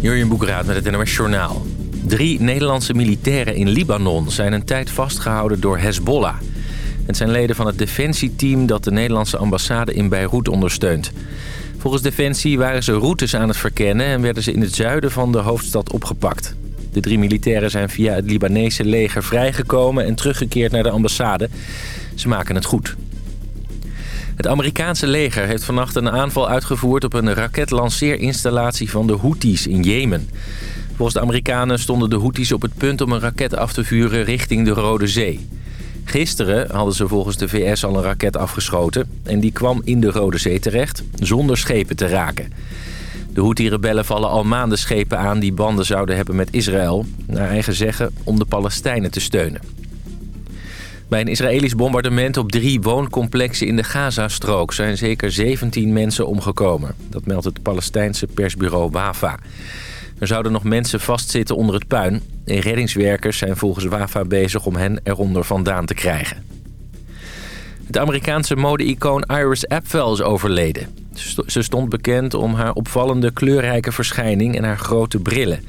Jurjen Boekraat met het NOS Journaal. Drie Nederlandse militairen in Libanon zijn een tijd vastgehouden door Hezbollah. Het zijn leden van het defensieteam dat de Nederlandse ambassade in Beirut ondersteunt. Volgens Defensie waren ze routes aan het verkennen... en werden ze in het zuiden van de hoofdstad opgepakt. De drie militairen zijn via het Libanese leger vrijgekomen... en teruggekeerd naar de ambassade. Ze maken het goed. Het Amerikaanse leger heeft vannacht een aanval uitgevoerd... op een raketlanceerinstallatie van de Houthis in Jemen. Volgens de Amerikanen stonden de Houthis op het punt om een raket af te vuren richting de Rode Zee. Gisteren hadden ze volgens de VS al een raket afgeschoten... en die kwam in de Rode Zee terecht, zonder schepen te raken. De Houthi-rebellen vallen al maanden schepen aan die banden zouden hebben met Israël... naar eigen zeggen om de Palestijnen te steunen. Bij een Israëlisch bombardement op drie wooncomplexen in de Gazastrook... zijn zeker 17 mensen omgekomen. Dat meldt het Palestijnse persbureau WAFA. Er zouden nog mensen vastzitten onder het puin. En reddingswerkers zijn volgens WAFA bezig om hen eronder vandaan te krijgen. Het Amerikaanse mode-icoon Iris Apfel is overleden. Ze stond bekend om haar opvallende kleurrijke verschijning en haar grote brillen.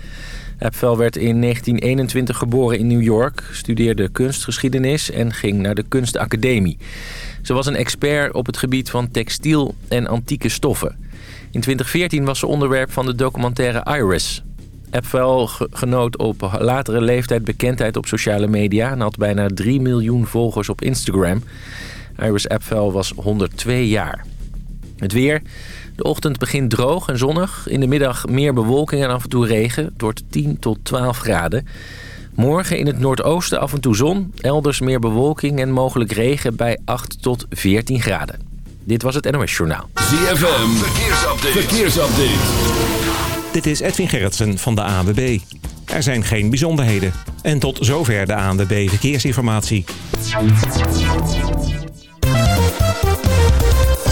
Apfel werd in 1921 geboren in New York, studeerde kunstgeschiedenis en ging naar de kunstacademie. Ze was een expert op het gebied van textiel en antieke stoffen. In 2014 was ze onderwerp van de documentaire Iris. Apfel genoot op latere leeftijd bekendheid op sociale media... en had bijna 3 miljoen volgers op Instagram. Iris Apfel was 102 jaar. Het weer. De ochtend begint droog en zonnig. In de middag meer bewolking en af en toe regen. Het wordt 10 tot 12 graden. Morgen in het noordoosten af en toe zon. Elders meer bewolking en mogelijk regen bij 8 tot 14 graden. Dit was het NOS Journaal. ZFM. Verkeersupdate. Verkeersupdate. Dit is Edwin Gerritsen van de ANWB. Er zijn geen bijzonderheden. En tot zover de ANWB Verkeersinformatie.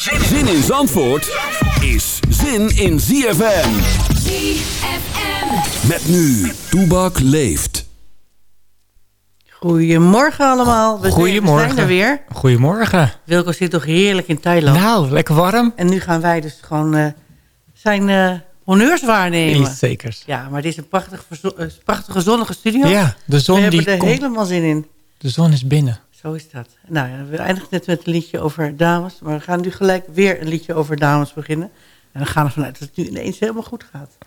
Zin in Zandvoort is zin in ZFM. ZFM. Met nu, Toebak leeft. Goedemorgen allemaal. We Goedemorgen. zijn er weer. Goedemorgen. Wilco zit toch heerlijk in Thailand. Nou, lekker warm. En nu gaan wij dus gewoon uh, zijn uh, honneurs waarnemen. Iets zekers. Ja, maar dit is een prachtig, uh, prachtige zonnige studio. Ja, de zon we die hebben er komt. helemaal zin in. De zon is binnen. Zo is dat. Nou ja, we eindigen net met een liedje over dames. Maar we gaan nu gelijk weer een liedje over dames beginnen. En we gaan ervan uit dat het nu ineens helemaal goed gaat.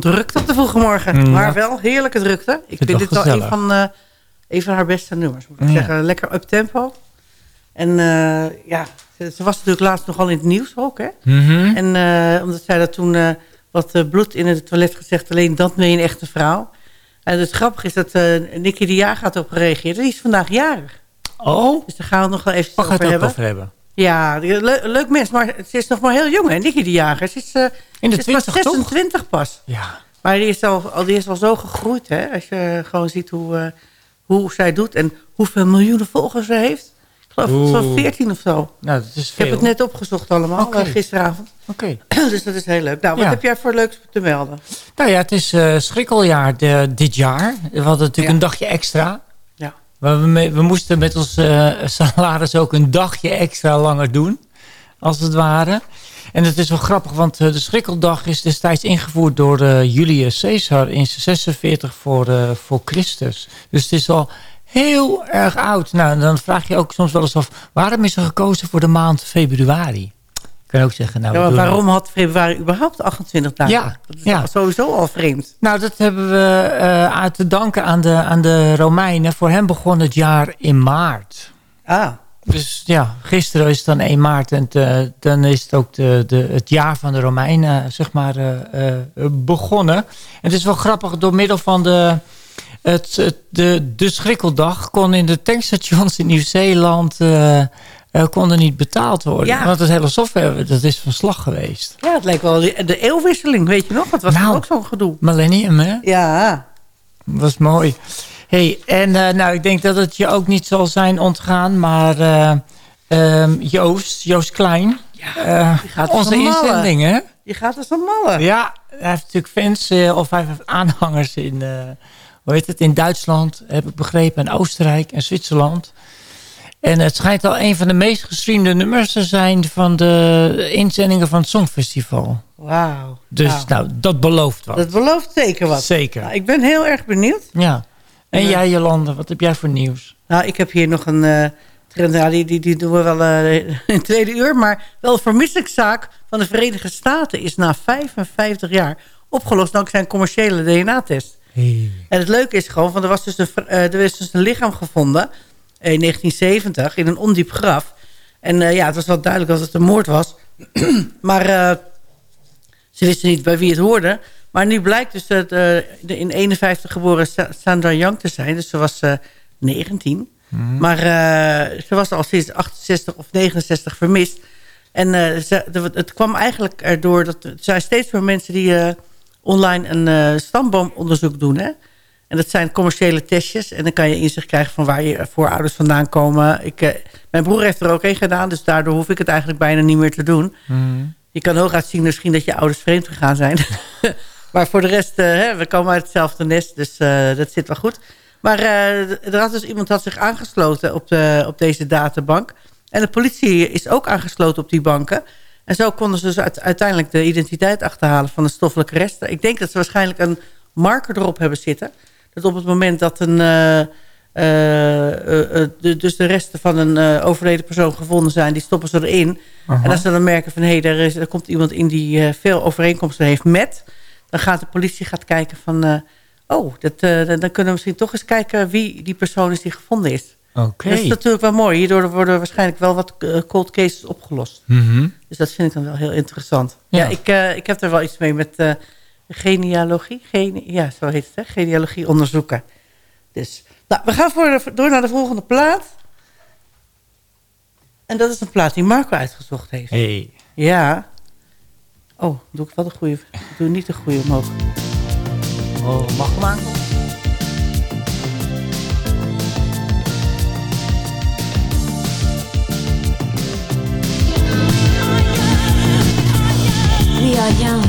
Drukte op de vroege morgen. Mm, maar wel heerlijke drukte. Ik vind dit wel een van, eh, een van haar beste nummers, moet ik Ja. zeggen. Lekker up tempo. En eh, ja, ze, ze was natuurlijk laatst nogal in het nieuws ook, hè? Mhm. En eh, omdat zij dat toen wat bloed in het toilet gezegd... alleen dat ben je een echte vrouw. En het grappige is dat Nicky de Jager had op gereageerd. Die is vandaag jarig. Oh, Dus daar gaan we nog wel even gaat over over hebben? Ja, le- leuk mens, maar ze is nog maar heel jong, hè? Nicky de Jager. Ze is, eh, In de ze is pas 20 toch? 26 pas. Ja. Maar die is al, die is al zo gegroeid, hè? Als je gewoon ziet hoe, eh, hoe zij doet en hoeveel miljoenen volgers ze heeft. Ik geloof Oeh. 14 of zo. Nou, dat is Ik veel. heb het net opgezocht allemaal, eh, gisteravond. Oké. dus dat is heel leuk. Nou, wat Ja. heb jij voor leuks te melden? Nou ja, het is schrikkeljaar de, dit jaar. We hadden natuurlijk Ja. een dagje extra. We, we moesten met ons eh, salaris ook een dagje extra langer doen. Als het ware. En het is wel grappig, want eh, de schrikkeldag is destijds ingevoerd door eh, Julius Caesar in 46 voor, voor Christus. Dus het is al heel erg oud. Nou, dan vraag je ook soms wel eens af, waarom is er gekozen voor de maand februari? Kan ook zeggen, nou, Ja, maar waarom had februari überhaupt 28 dagen? Ja, Dat is ja. sowieso al vreemd. Nou, dat hebben we eh uit te danken aan de, aan de Romeinen. Voor hen begon het jaar in maart. Ah, Dus ja, gisteren is het dan 1 maart en te- dan is het ook de, de, het jaar van de Romeinen eh, zeg maar, eh, eh, begonnen. En het is wel grappig, door middel van de, het, het- de, de schrikkeldag kon in de tankstations in Nieuw-Zeeland eh, eh, kon er niet betaald worden. Ja. Want het hele software, dat is van slag geweest. ja, het lijkt wel de, eeuwwisseling, weet je nog? Dat was Nou. ook zo'n gedoe. Millennium, hè? Ja, was mooi. hey, en eh, nou, ik denk dat het je ook niet zal zijn ontgaan, maar eh, ehm, Joost, Joost Klein, die gaat onze inzending, hè? je gaat als een malle. Ja, hij heeft natuurlijk fans, of hij heeft aanhangers in, hoe heet het, in Duitsland, heb ik begrepen, en Oostenrijk en Zwitserland. En het schijnt al een van de meest gestreamde nummers te zijn van de inzendingen van het Songfestival. Wauw. Dus Nou, nou, dat belooft wat. dat belooft zeker wat. Zeker. Nou, ik ben heel erg benieuwd. Ja. En Ja. jij, Jolande, wat heb jij voor nieuws? Nou, ik heb hier nog een eh, trend. Die, die, die doen we wel eh, in het tweede uur. Maar wel een vermissingszaak van de Verenigde Staten is na 55 jaar opgelost dankzij een commerciële DNA-test. En het leuke is gewoon, want er, was dus een, eh, er is dus een lichaam gevonden in 1970 in een ondiep graf. En eh, ja, het was wel duidelijk dat het een moord was. maar eh, ze wisten niet bij wie het hoorde. Maar nu blijkt dus dat, eh, de in 51 geboren Sa- Sandra Young te zijn. Dus ze was eh 19. Maar eh, ze was al sinds 68 of 69 vermist. En eh, ze, de- het kwam eigenlijk erdoor dat er zijn steeds meer mensen die eh, online een eh, stamboomonderzoek doen. Hè? En dat zijn commerciële testjes. En dan kan je inzicht krijgen van waar je voorouders vandaan komen. Ik, eh, mijn broer heeft er ook een gedaan. Dus daardoor hoef ik het eigenlijk bijna niet meer te doen. Je kan hooguit zien misschien dat je ouders vreemd gegaan zijn. maar voor de rest, eh, hè, we komen uit hetzelfde nest. Dus eh, dat zit wel goed. Maar er had dus iemand had zich aangesloten op, de, op deze databank. En de politie is ook aangesloten op die banken. En zo konden ze dus uit- uiteindelijk de identiteit achterhalen van de stoffelijke resten. Ik denk dat ze waarschijnlijk een marker erop hebben zitten. Dat op het moment dat een, eh, eh, eh, de, dus de resten van een eh, overleden persoon gevonden zijn... die stoppen ze erin. En als ze dan merken van... hé, hey, er, is- er komt iemand in die eh, veel overeenkomsten heeft met... dan gaat de politie gaat kijken van... eh, oh, dat, eh, dan dan kunnen we misschien toch eens kijken... wie die persoon is die gevonden is. Oké. Dat is natuurlijk wel mooi. Hierdoor worden waarschijnlijk wel wat cold cases opgelost. Mhm. Dus dat vind ik dan wel heel interessant. Ja, Ja. ik, eh, ik heb er wel iets mee met eh, genealogie. Gene, ja, zo heet het, hè? Genealogie onderzoeken. Dus, nou, we gaan voor de- door naar de volgende plaat. En dat is een plaat die Marco uitgezocht heeft. Hey. Ja. Oh, doe ik wel de goede. Ik doe niet de goede omhoog. Oh, mag maar. We are young,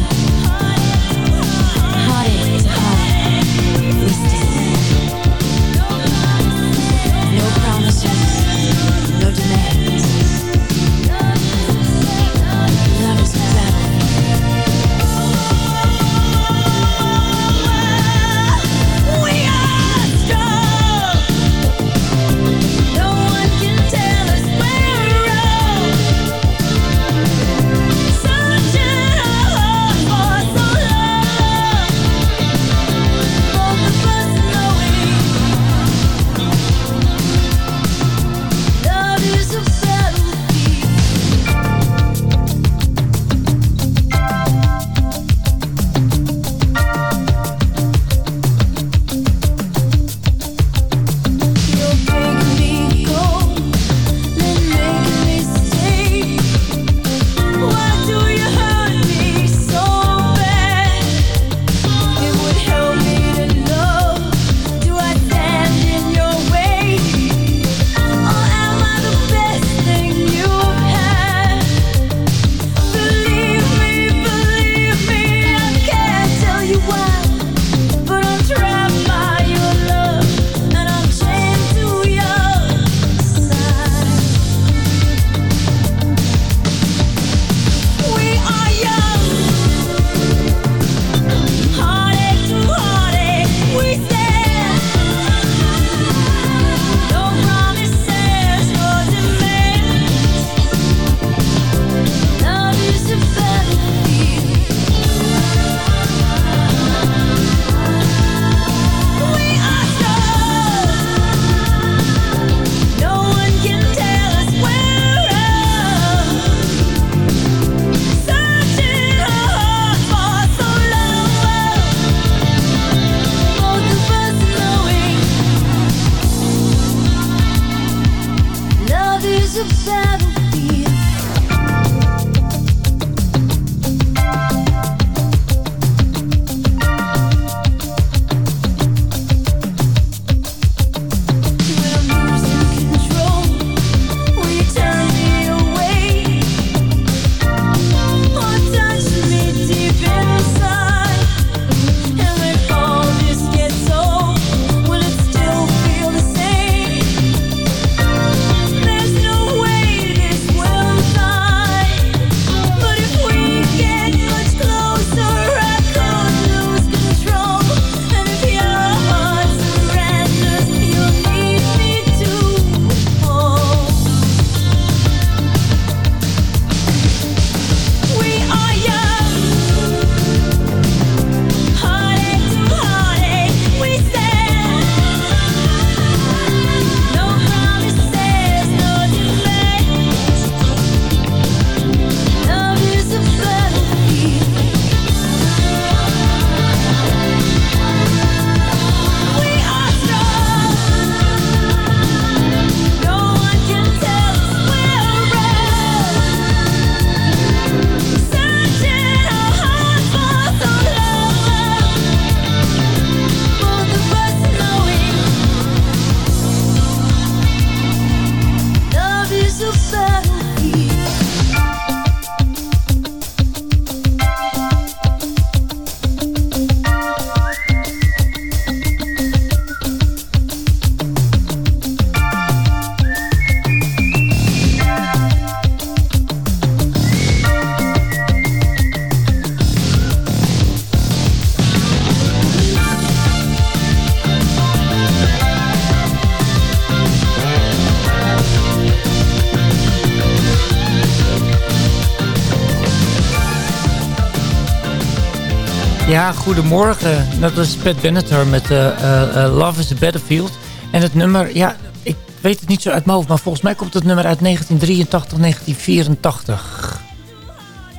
Ja, goedemorgen. Dat is Pat Benatar met eh, eh, eh, Love is a Battlefield. En het nummer, ja, ik weet het niet zo uit mijn hoofd... maar volgens mij komt het nummer uit 1983, 1984.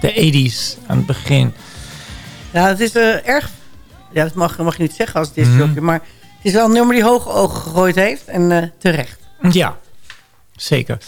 De 80s, aan het begin. Ja, het is erg... Ja, dat mag, mag je niet zeggen als Mhm. discjockey, maar het is wel een nummer die hoge ogen gegooid heeft. En terecht. Ja, zeker.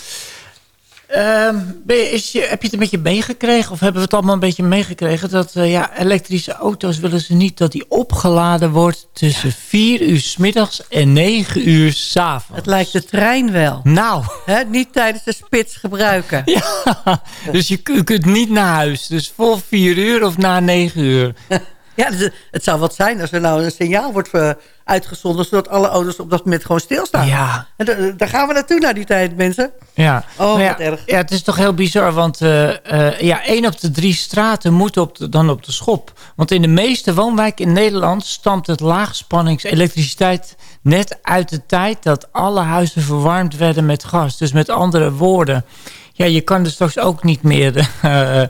Ehm, ben je, is je, heb je het een beetje meegekregen? Of hebben we het allemaal een beetje meegekregen? Dat eh, ja, elektrische auto's willen ze niet dat die opgeladen wordt... tussen 4 uur 's middags en 9 uur 's avonds. Het lijkt de trein wel. Nou, Hè, niet tijdens de spits gebruiken. ja. Dus je, ku- kunt niet naar huis. Dus voor 4 uur of na 9 uur. Ja, dus het zou wat zijn als er nou een signaal wordt eh, uitgezonden... zodat alle auto's op dat moment gewoon stilstaan. Ja. En da- daar gaan we naartoe naar die tijd, mensen. Ja. Oh, Maar ja, wat erg. Ja, het is toch heel bizar, want eh, eh, ja, één op de drie straten moet op de, dan op de schop. Want in de meeste woonwijken in Nederland stamt het laagspanningselektriciteit net uit de tijd dat alle huizen verwarmd werden met gas. Dus met andere woorden, ja, je kan dus straks ook niet meer, eh,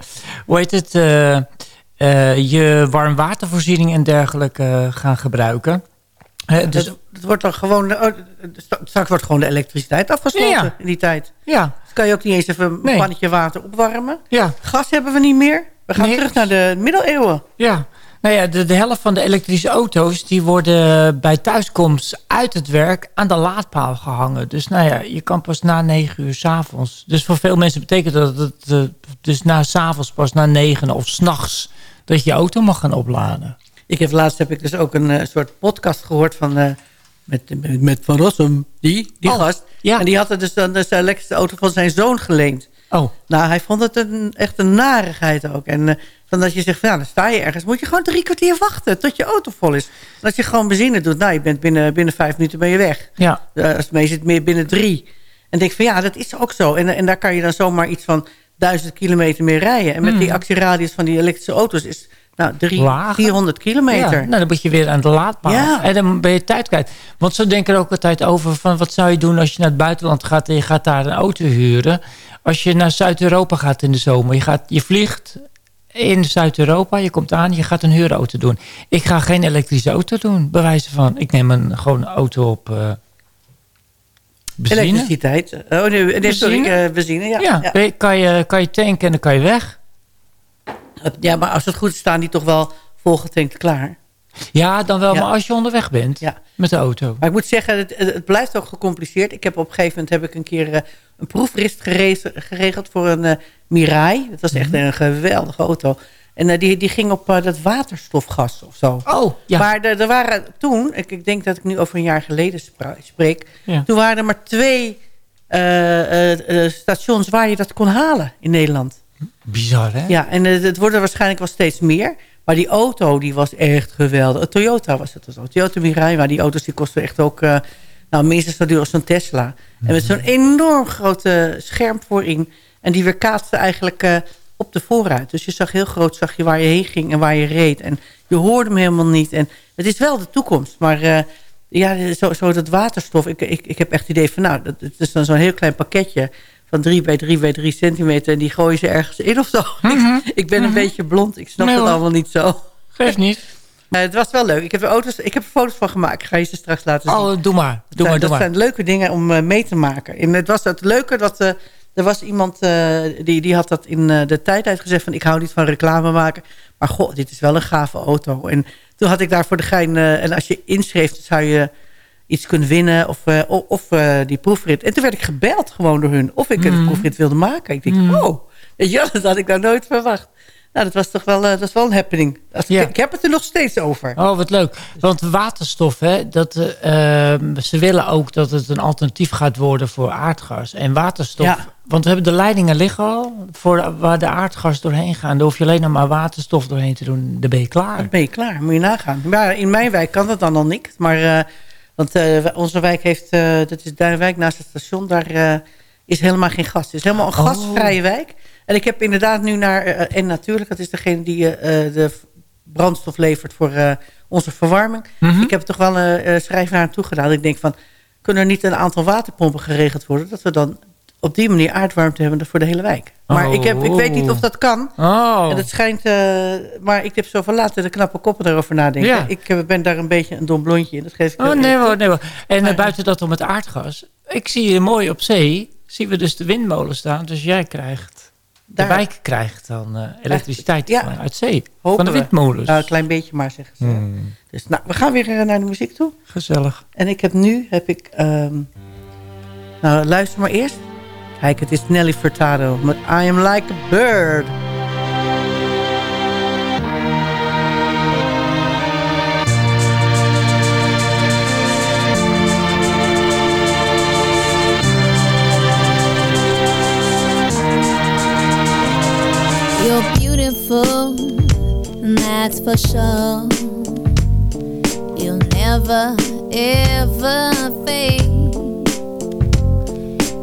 hoe heet het, eh, eh, je warmwatervoorziening en dergelijke eh, gaan gebruiken. Hè, dus, het, het wordt dan gewoon, oh, st- straks wordt gewoon de elektriciteit afgesloten Ja. in die tijd. ja, Dus kan je ook niet eens even een Nee. pannetje water opwarmen. ja. Gas hebben we niet meer. We gaan Nee. terug naar de middeleeuwen. Ja, nou ja, de, de helft van de elektrische auto's... die worden bij thuiskomst uit het werk aan de laadpaal gehangen. Dus nou ja, je kan pas na negen uur s'avonds. Dus voor veel mensen betekent dat het eh, dus na s'avonds pas na negen of s'nachts... dat je je auto mag gaan opladen. Ik heb laatst heb ik dus ook een eh, soort podcast gehoord van eh, met, met, met Van Rossum, die, die Oh, gast. ja. En die had er dus dan de elektrische auto van zijn zoon geleend. Oh, Nou, hij vond het een, echt een narigheid ook. En eh, van dat je zegt, van, ja, dan sta je ergens. Moet je gewoon drie kwartier wachten tot je auto vol is. En als je gewoon benzine doet, nou, je bent binnen, binnen vijf minuten ben je weg. ja. Als het mee zit, meer binnen drie. En denk van ja, dat is ook zo. En, en daar kan je dan zomaar iets van duizend kilometer mee rijden. En met die actieradius van die elektrische auto's is nou drie, Lager. 400 kilometer. Ja, nou, dan moet je weer aan de laadpaal. Ja. En dan ben je tijd kwijt. Want zo denken er ook altijd over van... wat zou je doen als je naar het buitenland gaat... en je gaat daar een auto huren. Als je naar Zuid-Europa gaat in de zomer. Je, gaat, je vliegt in Zuid-Europa, je komt aan... je gaat een huurauto doen. Ik ga geen elektrische auto doen, bij wijze van. Ik neem een gewoon een auto op eh benzine. Elektriciteit. Oh nee, nee sorry, Benzine? eh, benzine. Ja, Ja, ja. Kan, je, kan je tanken en dan kan je weg. ja, maar als het goed is, staan die toch wel volgetankt klaar. Ja, dan wel, Ja. maar als je onderweg bent Ja. met de auto. Maar ik moet zeggen, het, het blijft ook gecompliceerd. Ik heb op een gegeven moment heb ik een keer eh, een proefrit geregeld voor een eh, Mirai. Dat was echt Mhm. een geweldige auto. En eh, die, die ging op eh, dat waterstofgas of zo. Oh, ja. Maar er, er waren toen, ik, ik denk dat ik nu over een jaar geleden spreek... Ja. toen waren er maar twee eh, stations waar je dat kon halen in Nederland. Bizar, hè? Ja, en het worden waarschijnlijk wel steeds meer. Maar die auto die was echt geweldig. Een Toyota was het. Een Toyota Mirai. Maar die auto's die kosten echt ook nou, minstens zo duur als zo'n Tesla. En met zo'n enorm grote scherm voorin. En die weer kaatste eigenlijk op de voorruit. Dus je zag heel groot zag je waar je heen ging en waar je reed. En je hoorde hem helemaal niet. En het is wel de toekomst. Maar eh, ja, zo, zo dat waterstof. Ik, ik, ik heb echt het idee van nou, dat, het is dan zo'n heel klein pakketje van 3 bij 3 bij 3 centimeter. En die gooien ze ergens in of zo. Ik, ik ben een beetje blond. Ik snap Nee, het allemaal niet zo. Geeft niet. Maar het was wel leuk. Ik heb er, auto's, ik heb er foto's van gemaakt. Ik ga je ze straks laten zien. Oh, doe maar. Dat Doe zijn- maar, doe dat maar. zijn leuke dingen om eh, mee te maken. En het was het leuke dat eh, er was iemand eh, die, die had dat in eh, de tijd uitgezegd van ik hou niet van reclame maken. Maar goh, dit is wel een gave auto. En toen had ik daar voor de gein, eh, en als je inschreef, dan zou je iets kunnen winnen of, of die proefrit. En toen werd ik gebeld gewoon door hun of ik Mm. een proefrit wilde maken. Ik denk, oh, weet je wel, dat had ik nou nooit verwacht. Nou, dat was toch wel, dat is wel een happening. Als- Ja. Ik, ik heb het er nog steeds over. Oh, wat leuk. Want waterstof, hè, dat, ze willen ook dat het een alternatief gaat worden voor aardgas. En waterstof, Ja. Want we hebben de leidingen liggen al voor waar de aardgas doorheen gaan. Daar hoef je alleen nog maar waterstof doorheen te doen. Dan ben je klaar. Dan ben je klaar, moet je nagaan. Maar in mijn wijk kan dat dan al niet. Maar, eh, want eh, onze wijk heeft, eh, dat is Duinwijk naast het station, daar is helemaal geen gas. Het is helemaal een Oh. gasvrije wijk. En ik heb inderdaad nu naar, en natuurlijk, dat is degene die de brandstof levert voor onze verwarming. Mhm. Ik heb toch wel een schrijf naar hem toe gedaan. Ik denk van, kunnen er niet een aantal waterpompen geregeld worden? Dat we dan op die manier aardwarmte hebben voor de hele wijk. Maar Oh. ik, heb, ik weet niet of dat kan. Oh, En het schijnt, eh, maar ik heb zo van laten de knappe koppen daarover nadenken. Ja. Ik eh, ben daar een beetje een dom blondje in. Dat geef ik oh nee hoor, nee hoor. En eh, buiten dat om het aardgas. Ik zie je mooi op zee. Zien we dus de windmolen staan. Dus jij krijgt, de wijk krijgt dan elektriciteit Ja. van- uit zee. Hopen van de windmolens. Nou, een klein beetje maar, zeggen ze. Hmm, Dus nou, we gaan weer naar de muziek toe. gezellig. En ik heb nu, heb ik, ehm, nou luister maar eerst. Kijk, het is Nelly Furtado met I Am Like a Bird. You're beautiful, that's for sure. You'll never, ever fade.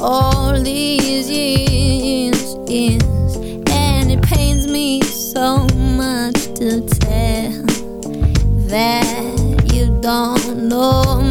all these years, years, and it pains me so much to tell that you don't know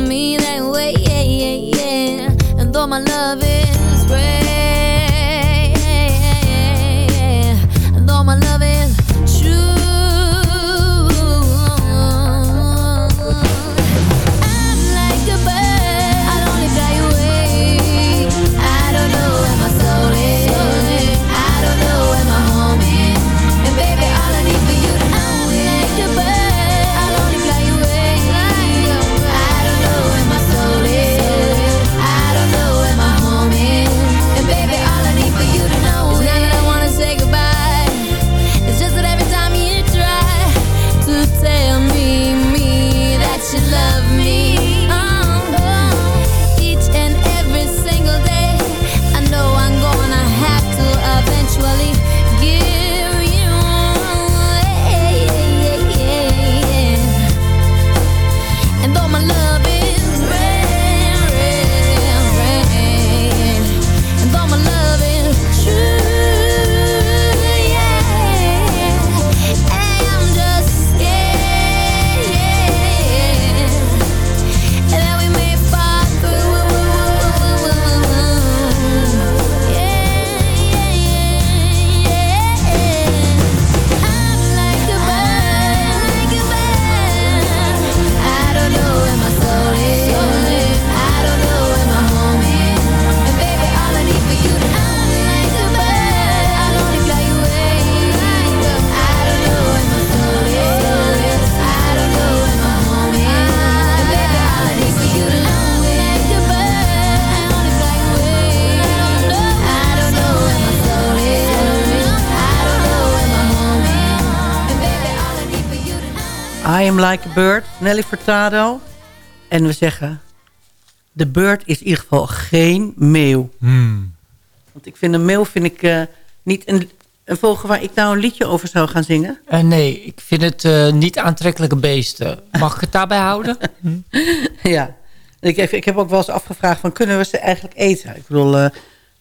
Like a Bird, Nelly Furtado. En we zeggen, de bird is in ieder geval geen meeuw. Want ik vind een meeuw vind ik, eh, niet een, een vogel waar ik nou een liedje over zou gaan zingen. Eh, nee, ik vind het eh, niet aantrekkelijke beesten. Mag ik het daarbij houden? ja. Ik heb, ik heb ook wel eens afgevraagd van kunnen we ze eigenlijk eten? Ik bedoel,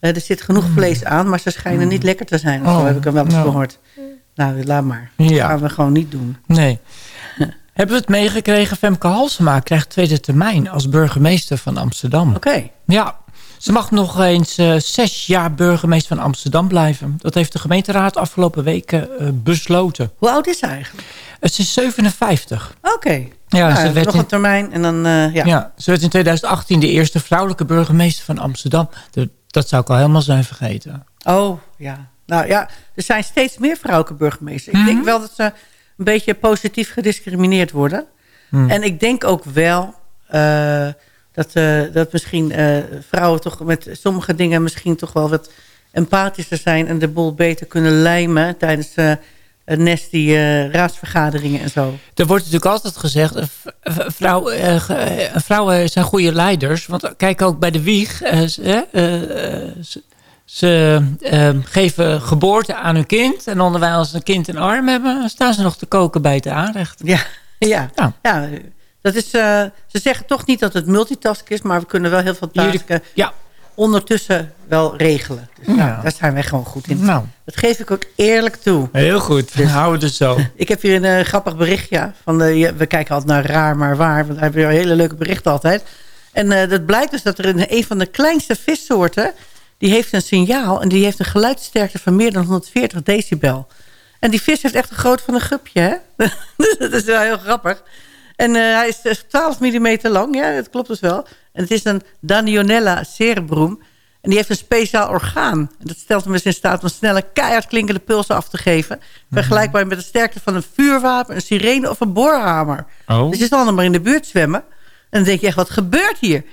er zit genoeg vlees aan, maar ze schijnen niet lekker te zijn. Of zo Oh, heb ik hem wel eens nou. gehoord. Nou, laat maar. Dat gaan we gewoon niet doen. Nee. Hebben we het meegekregen? Femke Halsema krijgt tweede termijn als burgemeester van Amsterdam. Oké. Ja, ze mag nog eens eh, zes jaar burgemeester van Amsterdam blijven. Dat heeft de gemeenteraad afgelopen weken eh, besloten. Hoe oud is ze eigenlijk? Het is 57. Oké. Ja, Nou, ze, werd nog in, een termijn en dan, eh, ja. ja. ze werd in 2018 de eerste vrouwelijke burgemeester van Amsterdam. De- dat zou ik al helemaal zijn vergeten. Oh, ja. Nou ja, er zijn steeds meer vrouwelijke burgemeesters. Mhm. Ik denk wel dat ze een beetje positief gediscrimineerd worden. Mhm. En ik denk ook wel eh, dat, eh, dat misschien eh, vrouwen toch met sommige dingen misschien toch wel wat empathischer zijn... en de boel beter kunnen lijmen tijdens nasty eh, raadsvergaderingen en zo. Er wordt natuurlijk altijd gezegd, vrouw, eh, vrouwen zijn goede leiders. Want kijk ook bij de wieg. Ze- eh, eh, ze ze eh, geven geboorte aan hun kind. En onderwijl ze een kind in arm hebben, staan ze nog te koken bij het aanrecht. Ja, ja. Ja. ja dat is, eh, ze zeggen toch niet dat het multitask is... maar we kunnen wel heel veel taken Ja, ondertussen wel regelen. Dus Ja. ja, daar zijn wij gewoon goed in. nou, Dat geef ik ook eerlijk toe. heel goed. Dus- Houden we er zo. Ik heb hier een eh, grappig berichtje. Van de, ja, we kijken altijd naar raar maar waar. Want we hebben hele leuke berichten altijd. En eh dat blijkt dus dat er een, een van de kleinste vissoorten... die heeft een signaal en die heeft een geluidsterkte van meer dan 140 decibel. En die vis heeft echt een groot van een gupje, hè? dat is wel heel grappig. En eh, hij is eh, 12 mm lang, ja, dat klopt dus wel. En het is een Danionella cerebrum. En die heeft een speciaal orgaan. En dat stelt hem dus in staat om snelle, keihard klinkende pulsen af te geven. Vergelijkbaar met de sterkte van een vuurwapen, een sirene of een boorhamer. Oh. Dus je zal dan maar in de buurt zwemmen. En dan denk je echt, wat gebeurt hier?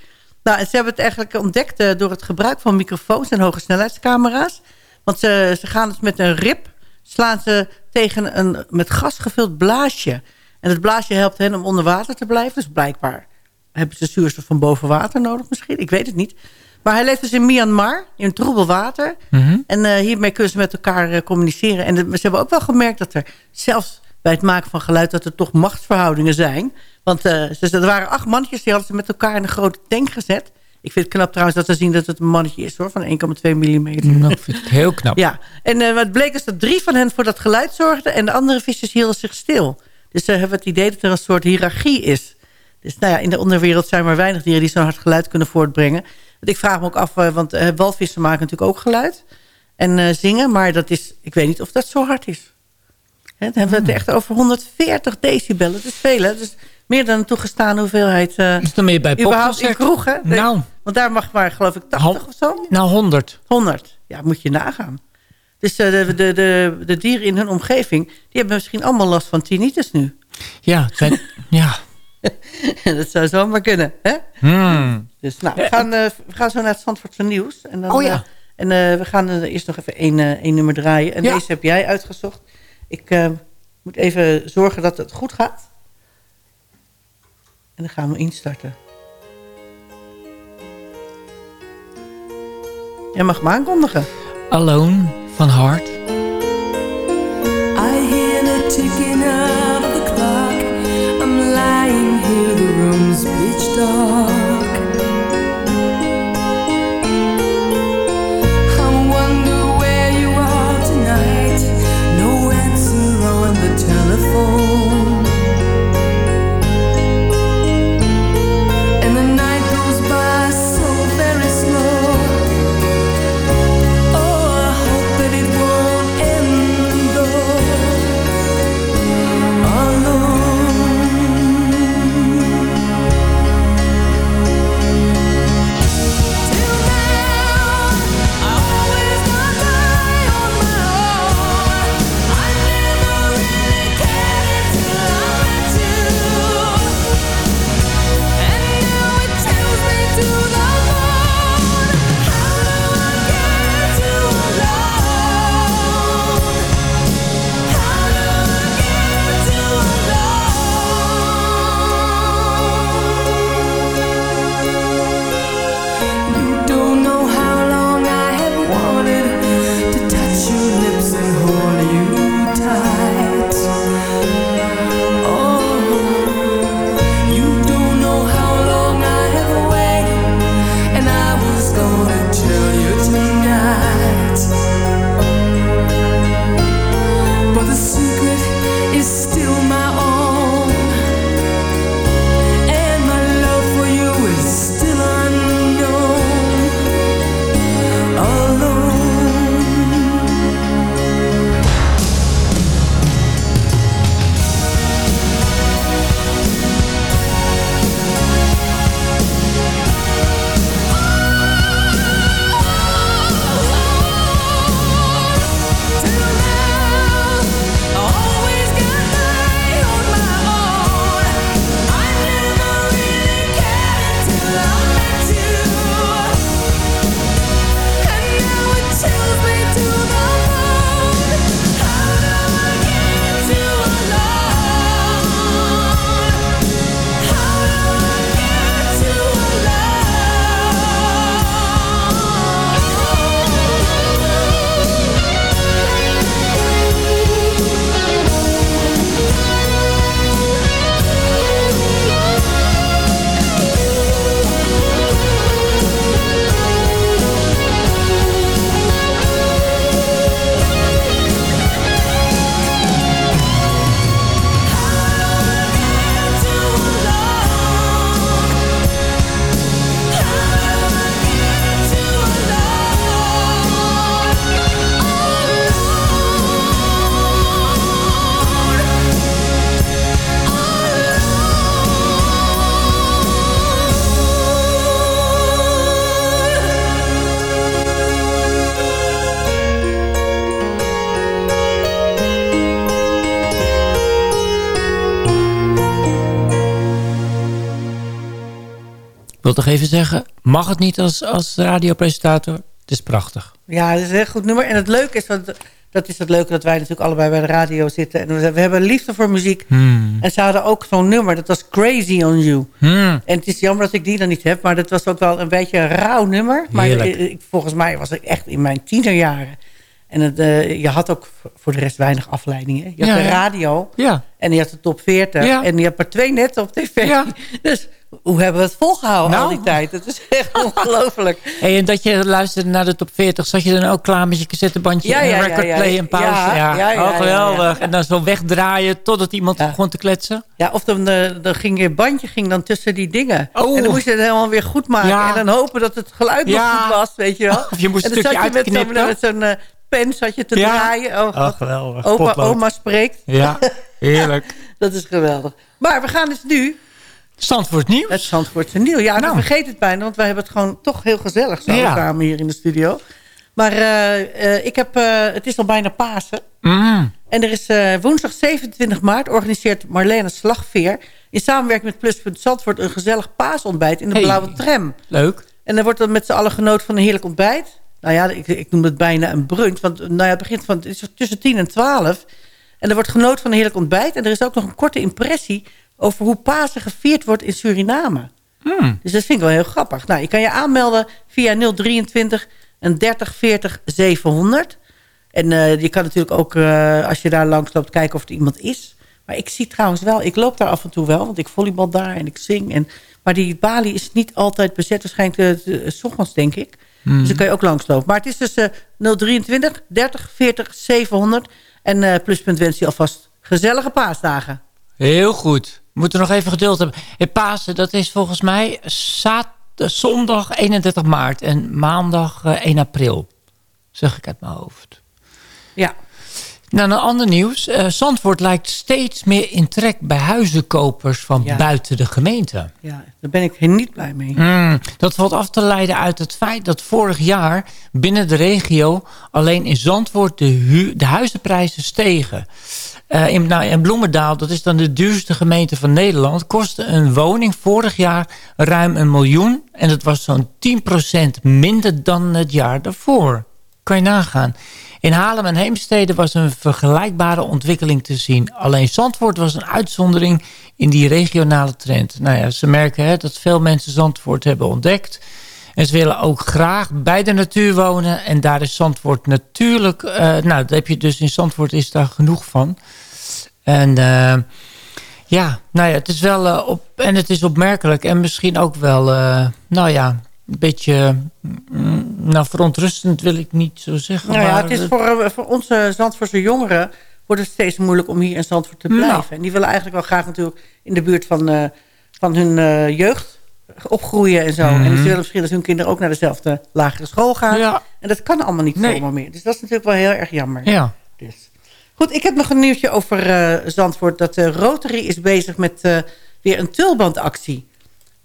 Nou, en ze hebben het eigenlijk ontdekt eh, door het gebruik van microfoons en hoge snelheidscamera's. Want ze, ze gaan dus met een rib, slaan ze tegen een met gas gevuld blaasje. En het blaasje helpt hen om onder water te blijven. Dus blijkbaar hebben ze zuurstof van boven water nodig misschien. Ik weet het niet. Maar hij leeft dus in Myanmar, in troebel water. Mhm. En eh, hiermee kunnen ze met elkaar eh, communiceren. En de- ze hebben ook wel gemerkt dat er zelfs bij het maken van geluid... dat er toch machtsverhoudingen zijn. Want eh, ze, er waren acht mannetjes, die hadden ze met elkaar in een grote tank gezet. Ik vind het knap trouwens dat ze zien dat het een mannetje is hoor, van 1,2 mm. Nou, ik vind het heel knap. Ja, en eh, het bleek dus dat drie van hen voor dat geluid zorgden... en de andere visjes hielden zich stil. Dus ze hebben het idee dat er een soort hiërarchie is. Dus nou ja, in de onderwereld zijn maar weinig dieren... die zo'n hard geluid kunnen voortbrengen. Want ik vraag me ook af, eh, want eh, walvissen maken natuurlijk ook geluid. En eh, zingen, maar dat is, ik weet niet of dat zo hard is. Dan hebben we het echt over 140 decibel. Dat is veel, hè? Dus meer dan een toegestane hoeveelheid... eh Is er meer bij überhaupt in kroeg, hè? Nou. Want daar mag maar, geloof ik, 80 Hal- of zo. Nou, 100. 100. Ja, moet je nagaan. Dus eh, de, de, de, de dieren in hun omgeving... die hebben misschien allemaal last van tinnitus nu. Ja, zijn, ja. dat zou zomaar kunnen, hè? Hmm. Dus nou, we gaan, eh, we gaan zo naar het Zandvoortse nieuws. En dan, Oh ja. en we gaan eerst nog even één, één nummer draaien. En Ja. deze heb jij uitgezocht. Ik eh, moet even zorgen dat het goed gaat. En dan gaan we instarten. Jij mag me aankondigen. Alone van Hart. I hear the ticking of the clock. I'm lying here, the room's pitch dark. Wil toch even zeggen, mag het niet als, als radiopresentator? Het is prachtig. Ja, het is een heel goed nummer. En het leuke is, want dat is het leuke dat wij natuurlijk allebei bij de radio zitten. En we, we hebben liefde voor muziek. Hmm. En ze hadden ook zo'n nummer, dat was Crazy on You. Hmm. En het is jammer dat ik die dan niet heb. Maar dat was ook wel een beetje een rauw nummer. Maar ik, volgens mij was ik echt in mijn tienerjaren. En het, eh, je had ook voor de rest weinig afleidingen. Je had Ja, de radio Ja, en je had de top 40. Ja. En je had maar twee netten op tv. Dus hoe hebben we het volgehouden al Nou. die tijd? Dat is echt ongelooflijk. hey, en dat je luisterde naar de top 40, zat je dan ook klaar met je cassettebandje Ja, en ja, ja, record ja. play en pauze? Ja, oh, geweldig. En dan zo wegdraaien totdat iemand begon te kletsen? Ja, of dan, eh, dan ging je bandje ging dan tussen die dingen. Oh. En dan moest je het helemaal weer goed maken. En dan hopen dat het geluid nog goed was, weet je wel. Of je moest en een dan stukje zat je met, zo'n- pen zat je te Ja. draaien. Oh, God. geweldig. Opa, Potlood. oma spreekt. Ja, heerlijk. Dat is geweldig. Maar we gaan dus nu Zandvoort nieuws. het Zandvoortse nieuw. Ja, Nou. vergeet het bijna, want wij hebben het gewoon toch heel gezellig zo Ja. samen hier in de studio. Maar eh, eh, ik heb, eh, het is al bijna Pasen. Mm. En er is woensdag 27 maart organiseert Marlene Slagveer... in samenwerking met Pluspunt Zandvoort... een gezellig paasontbijt in de Hey. blauwe tram. Leuk. En dan wordt dan met z'n allen genoten van een heerlijk ontbijt. Nou ja, ik, ik noem het bijna een brunch. Want nou ja, het begint van, het is tussen 10 en 12. En er wordt genoten van een heerlijk ontbijt. En er is ook nog een korte impressie... over hoe Pasen gevierd wordt in Suriname. Hmm. Dus dat vind ik wel heel grappig. Nou, je kan je aanmelden via 023 en 30 40 700. En eh, je kan natuurlijk ook, eh, als je daar langs loopt, kijken of er iemand is. Maar ik zie trouwens wel, ik loop daar af en toe wel, want ik volleybal daar en ik zing. En, maar die balie is niet altijd bezet, waarschijnlijk eh, s ochtends, denk ik. Dus dan kan je ook langslopen. Maar het is dus eh 023 30 40 700. En eh Pluspunt wens je alvast gezellige paasdagen. Heel goed. We moeten nog even geduld hebben. Hey, Pasen, dat is volgens mij eh, zondag 31 maart en maandag eh, 1 april. Zeg ik uit mijn hoofd. Ja, Nou, een ander nieuws. Eh, Zandvoort lijkt steeds meer in trek bij huizenkopers van Ja. buiten de gemeente. ja, daar ben ik niet blij mee. Hmm, dat valt af te leiden uit het feit dat vorig jaar binnen de regio alleen in Zandvoort de, hu- de huizenprijzen stegen. Eh, in, nou, in Bloemendaal, dat is dan de duurste gemeente van Nederland, kostte een woning vorig jaar ruim een miljoen. En dat was zo'n 10% minder dan het jaar daarvoor. Kan je nagaan. In Haarlem en Heemstede was een vergelijkbare ontwikkeling te zien. Alleen Zandvoort was een uitzondering in die regionale trend. Nou ja, ze merken hè, dat veel mensen Zandvoort hebben ontdekt. En ze willen ook graag bij de natuur wonen. En daar is Zandvoort natuurlijk... eh, nou, dat heb je dus in Zandvoort is daar genoeg van. En eh, ja, nou ja, het is wel eh, op... En het is opmerkelijk. En misschien ook wel, nou ja, een beetje... mm, nou, verontrustend wil ik niet zo zeggen. Nou ja, het is voor, eh, voor onze Zandvoortse jongeren wordt het steeds moeilijk om hier in Zandvoort te Nou. blijven. En die willen eigenlijk wel graag natuurlijk in de buurt van, eh, van hun eh, jeugd opgroeien en zo. En ze willen misschien dat hun kinderen ook naar dezelfde lagere school gaan. Mhm. Ja. En dat kan allemaal niet Nee. zomaar meer. Dus dat is natuurlijk wel heel erg jammer. Ja. Dus. Goed, ik heb nog een nieuwtje over Zandvoort. Dat de Rotary is bezig met weer een tulbandactie.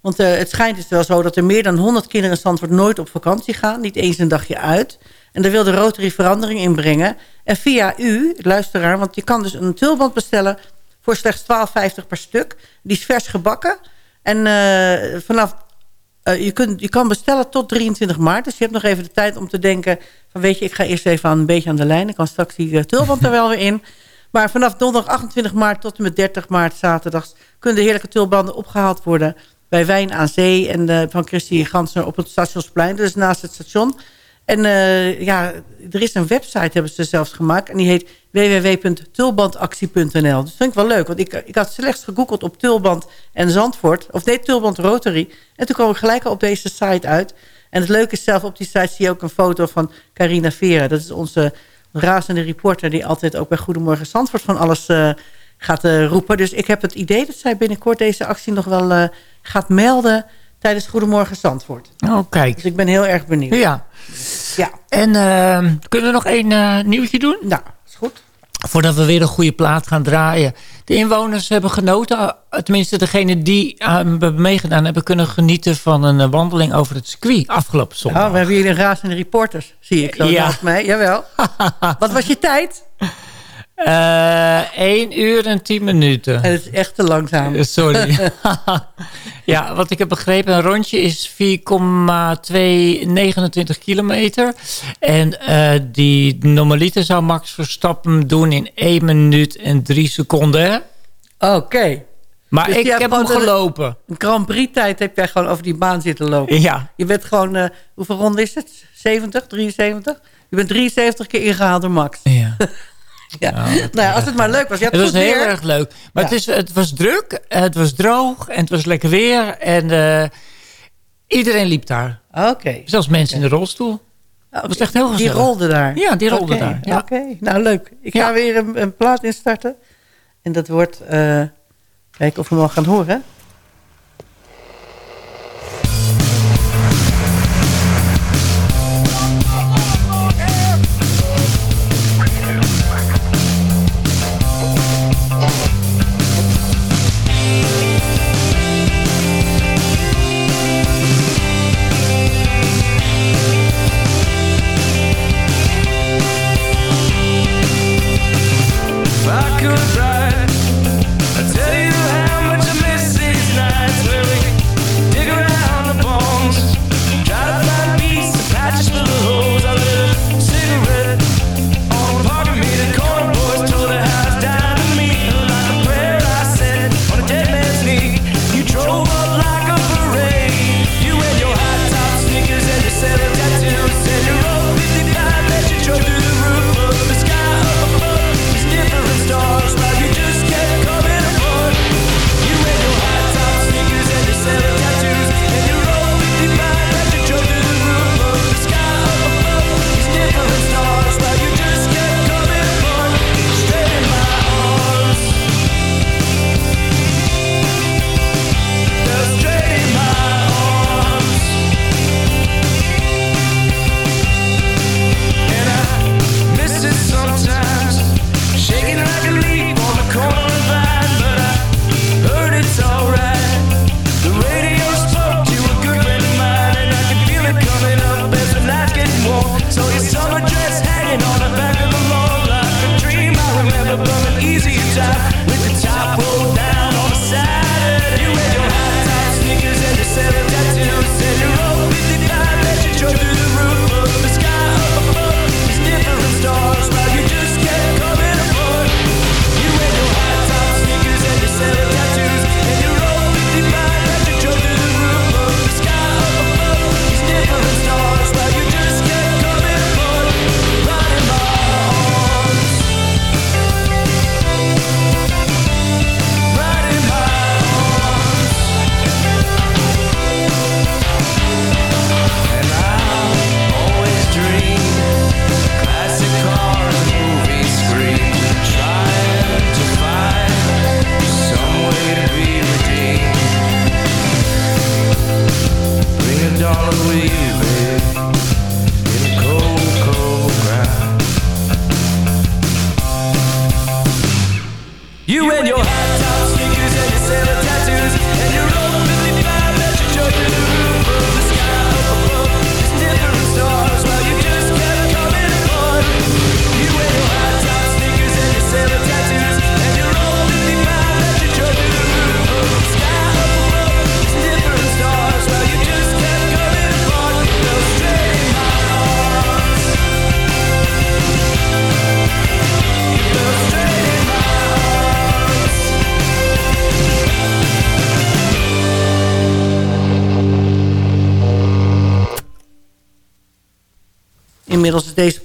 Want eh, het schijnt dus wel zo dat er meer dan 100 kinderen in Zandvoort nooit op vakantie gaan. Niet eens een dagje uit. En daar wil de Rotary verandering in brengen. En via u, luisteraar, want je kan dus een tulband bestellen... voor slechts 12,50 per stuk. Die is vers gebakken. En eh, vanaf eh, je, kunt, je kan bestellen tot 23 maart. Dus je hebt nog even de tijd om te denken... van weet je, ik ga eerst even een beetje aan de lijn. Ik kan straks die tulband er wel weer in. Maar vanaf donderdag 28 maart tot en met 30 maart zaterdags... kunnen de heerlijke tulbanden opgehaald worden... bij Wijn aan Zee en eh, van Christie Gansner op het Stationsplein. Dus naast het station. En eh, ja, er is een website, hebben ze zelfs gemaakt. En die heet www.tulbandactie.nl. Dus dat vind ik wel leuk. Want ik, ik had slechts gegoogeld op Tulband en Zandvoort. Of nee, Tulband Rotary. En toen kwam ik gelijk op deze site uit. En het leuke is zelf, op die site zie je ook een foto van Carina Vera. Dat is onze razende reporter... die altijd ook bij Goedemorgen Zandvoort van alles eh, gaat roepen. Dus ik heb het idee dat zij binnenkort deze actie nog wel gaat melden... tijdens Goedemorgen Zandvoort. Oh, kijk. Dus ik ben heel erg benieuwd. Ja. Ja, En eh, kunnen we nog één eh, nieuwtje doen? nou, is goed. Voordat we weer een goede plaat gaan draaien. De inwoners hebben genoten. eh, Tenminste, degenen die aan hebben meegedaan... hebben kunnen genieten van een eh, wandeling over het circuit afgelopen zondag. Oh, we hebben hier een razende reporters, zie ik zo Ja. naast mij. Jawel. Wat was je tijd? Eh 1 uur en 10 minuten. En het is echt te langzaam. Eh, Sorry. ja, wat ik heb begrepen, een rondje is 4,229 kilometer. En eh, die normaliter zou Max Verstappen doen in 1 minuut en 3 seconden. Oké. Maar Dus ik heb hem gelopen. Een Grand Prix tijd heb jij gewoon over die baan zitten lopen. Ja, Je bent gewoon, eh, hoeveel ronden is het? 70, 73? Je bent 73 keer ingehaald door Max. ja. Ja. Nou, nou als het maar leuk was. Je had Het was heel weer. erg leuk. Maar Ja. het, is, het was druk, het was droog en het was lekker weer. En eh, iedereen liep daar. Oké. Zelfs mensen in de rolstoel. Oké. was echt heel Die gezellig. rolde daar. Ja, die rolde daar. Ja. Oké, nou leuk. Ik ga weer een, een plaat instarten. En dat wordt... eh kijken of we hem al gaan horen.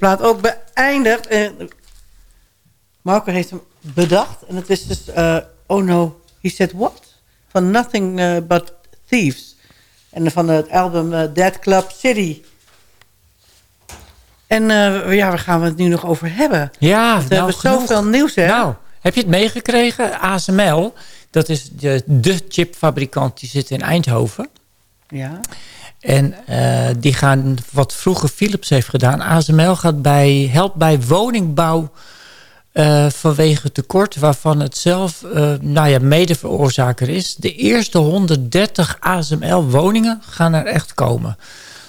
Plaat ook beëindigd. Eh, Marco heeft hem bedacht. En het is dus eh, Oh No, He Said What? Van Nothing eh, But Thieves. En van het album eh, Dead Club City. En ja, waar gaan we het nu nog over hebben? Ja, Want we nou, hebben genoeg. zoveel nieuws, hè? Nou, heb je het meegekregen? ASML, dat is de, de chipfabrikant, die zit in Eindhoven. Ja. En eh, die gaan, wat vroeger Philips heeft gedaan... ASML gaat bij, helpt bij woningbouw eh, vanwege tekort... waarvan het zelf eh, nou ja, mede veroorzaker is. De eerste 130 ASML-woningen gaan er echt komen.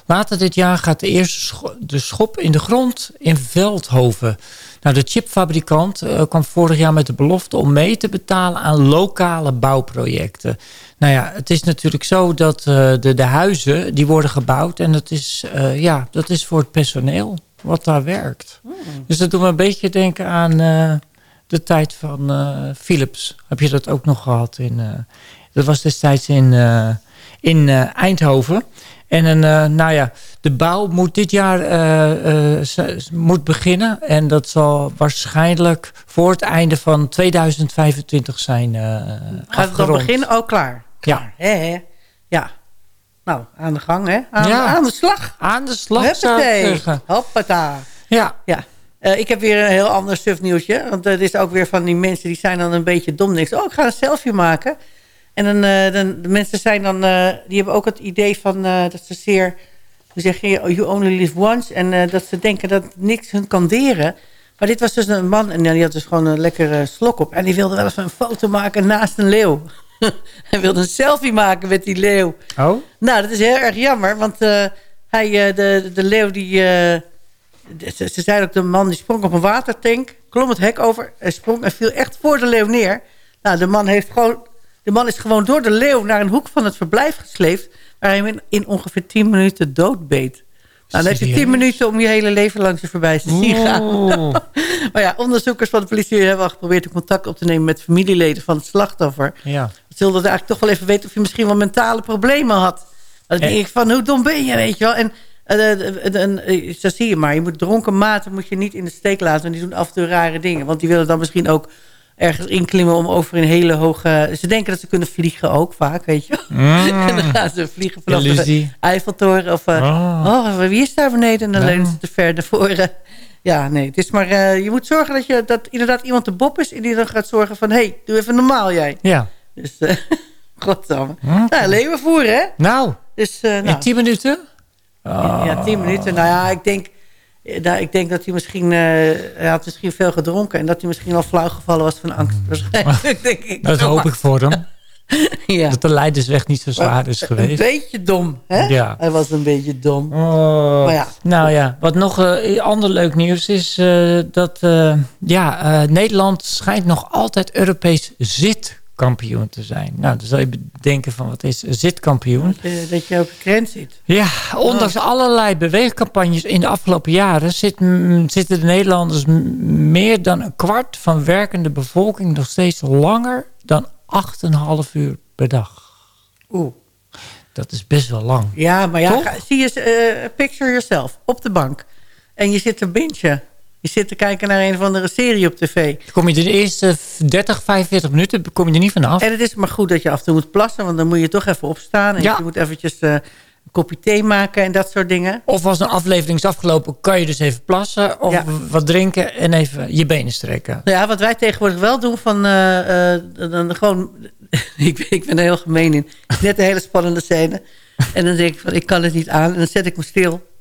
Later dit jaar gaat de eerste scho- de schop in de grond in Veldhoven. Nou, de chipfabrikant eh, kwam vorig jaar met de belofte om mee te betalen aan lokale bouwprojecten. Nou ja, het is natuurlijk zo dat eh, de, de huizen die worden gebouwd en dat is, eh, ja, dat is voor het personeel wat daar werkt. Dus dat doet me een beetje denken aan de tijd van Philips. Heb je dat ook nog gehad? In, dat was destijds in, in Eindhoven. En een, eh, nou ja, de bouw moet dit jaar eh, eh, moet beginnen. En dat zal waarschijnlijk voor het einde van 2025 zijn Gaat het dan beginnen? Oh, klaar. Ja. Hè, hè? Ja. Nou, aan de gang, hè? Aan, Ja. aan de slag. Aan de slag Huppatee. Hoppata. Ja, Ja. Ik heb weer een heel ander sufnieuwtje. Want het is ook weer van die mensen die zijn dan een beetje dom. Niks. Oh, ik ga een selfie maken. En dan, eh, dan, de mensen zijn dan, eh, die hebben ook het idee van eh, dat ze zeer, hoe zeg je, you only live once. En dat ze denken dat niks hun kan deren. Maar dit was dus een man en die had dus gewoon een lekkere slok op. En die wilde wel even een foto maken naast een leeuw. Hij wilde een selfie maken met die leeuw. Oh? Nou, dat is heel erg jammer, want hij, de, de leeuw die... ze, ze zei ook, de man die sprong op een watertank, klom het hek over en sprong en viel echt voor de leeuw neer. Nou, de man, heeft gewoon, de man is gewoon door de leeuw naar een hoek van het verblijf gesleept, waar hij in, in ongeveer 10 minuten doodbeet. Nou, dan heb je 10 Serieus? minuten om je hele leven langs je voorbij te zien gaan. Maar ja, onderzoekers van de politie hebben al geprobeerd contact op te nemen met familieleden van het slachtoffer. Ja. Ze wilden eigenlijk toch wel even weten of je misschien wel mentale problemen had. Dan denk Eh. ik van, hoe dom ben je, weet je wel? En eh, eh, eh, zo zie je maar. Je moet dronken maten moet je niet in de steek laten. Want die doen af en toe rare dingen. Want die willen dan misschien ook ergens inklimmen om over een hele hoge... Ze denken dat ze kunnen vliegen ook vaak, weet je wel. En dan gaan ze vliegen vanaf de Illusie. Eiffeltoren. Of, eh, Ah. oh, wie is daar beneden? En dan Ja. leunen ze te ver naar voren. Ja, nee, het is maar... eh, je moet zorgen dat, je, dat inderdaad iemand de Bob is... en die dan gaat zorgen van... hé, hey, doe even normaal jij. Ja. Dus, uh, godsamme. Nou, leeuwen voeren, hè? Nou, Dus, eh, in nou, 10 minuten? ja, tien minuten. Nou ja, ik denk, eh, nou, ik denk dat hij misschien... eh, hij had misschien veel gedronken... en dat hij misschien al flauw gevallen was van angst. Waarschijnlijk, denk ik. Dat hoop ik voor hem. Ja. Dat de leidersweg niet zo zwaar is Een geweest. beetje dom, hè? Ja. Hij was een beetje dom. Oh. Maar ja. Nou ja, wat nog eh, ander leuk nieuws is dat ja, Nederland schijnt nog altijd Europees zitkampioen te zijn. Nou, dan zal je bedenken van wat is zitkampioen? Dat, je- dat je op de krent zit. Ja, ondanks allerlei beweegcampagnes in de afgelopen jaren zit, zitten de Nederlanders meer dan een kwart van werkende bevolking nog steeds langer dan 8,5 uur per dag. Oeh. Dat is best wel lang. Ja, maar ja, ga- zie je, eh, picture yourself op de bank. En je zit te bintje. Je zit te kijken naar een of andere serie op tv. Kom je de eerste 30, 45 minuten kom je er niet vanaf. En het is maar goed dat je af en toe moet plassen, want dan moet je toch even opstaan. En Ja. je moet eventjes eh, een kopje thee maken en dat soort dingen. Of als een aflevering is afgelopen, kan je dus even plassen. Of Ja. wat drinken en even je benen strekken. Nou ja, wat wij tegenwoordig wel doen van eh, eh, dan gewoon... ik, ik ben er heel gemeen in. Net een hele spannende scène. En dan denk ik van, ik kan het niet aan. En dan zet ik me stil.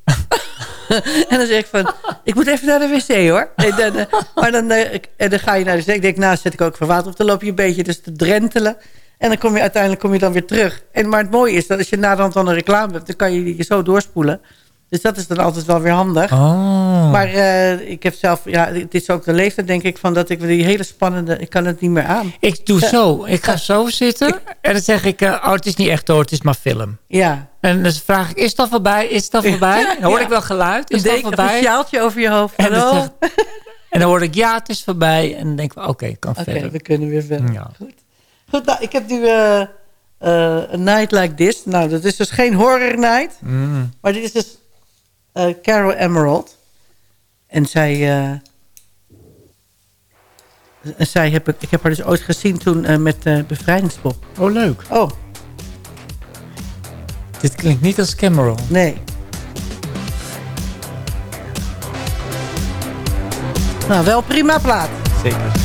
en dan zeg ik van, ik moet even naar de wc hoor. En dan, eh, maar dan, eh, en dan ga je naar de wc. Ik denk, nou zet ik ook van water op. Dan loop je een beetje dus te drentelen. En dan kom je uiteindelijk kom je dan weer terug. En, maar het mooie is dat als je na de hand dan een reclame hebt... dan kan je je zo doorspoelen. Dus dat is dan altijd wel weer handig. Oh. Maar eh, ik heb zelf, ja, dit is ook de leeftijd denk ik van dat ik die hele spannende, ik kan het niet meer aan. Ik doe zo. Ik ga zo zitten. En dan zeg ik, eh, oh, het is niet echt hoor, het is maar film. Ja. En dan vraag ik, is dat voorbij? Is dat voorbij? Ja, Dan hoor ja. ik wel geluid. Een Is dat of een voorbij? sjaaltje over je hoofd. En dan, zeg- en dan hoor ik, ja, het is voorbij. En dan denk ik, oké, ik kan Oké, verder. we kunnen weer verder. Ja. Goed. Goed, nou, ik heb nu eh eh, A Night Like This. Nou, dat is dus geen horror night. Mm. Maar dit is dus Carol Emerald. En zij... eh, zij heb ik, ik heb haar dus ooit gezien toen eh, met eh Bevrijdingspop. Oh, leuk. Oh, Dit klinkt niet als Cameron. Nee. Nou, wel prima plaat. Zeker.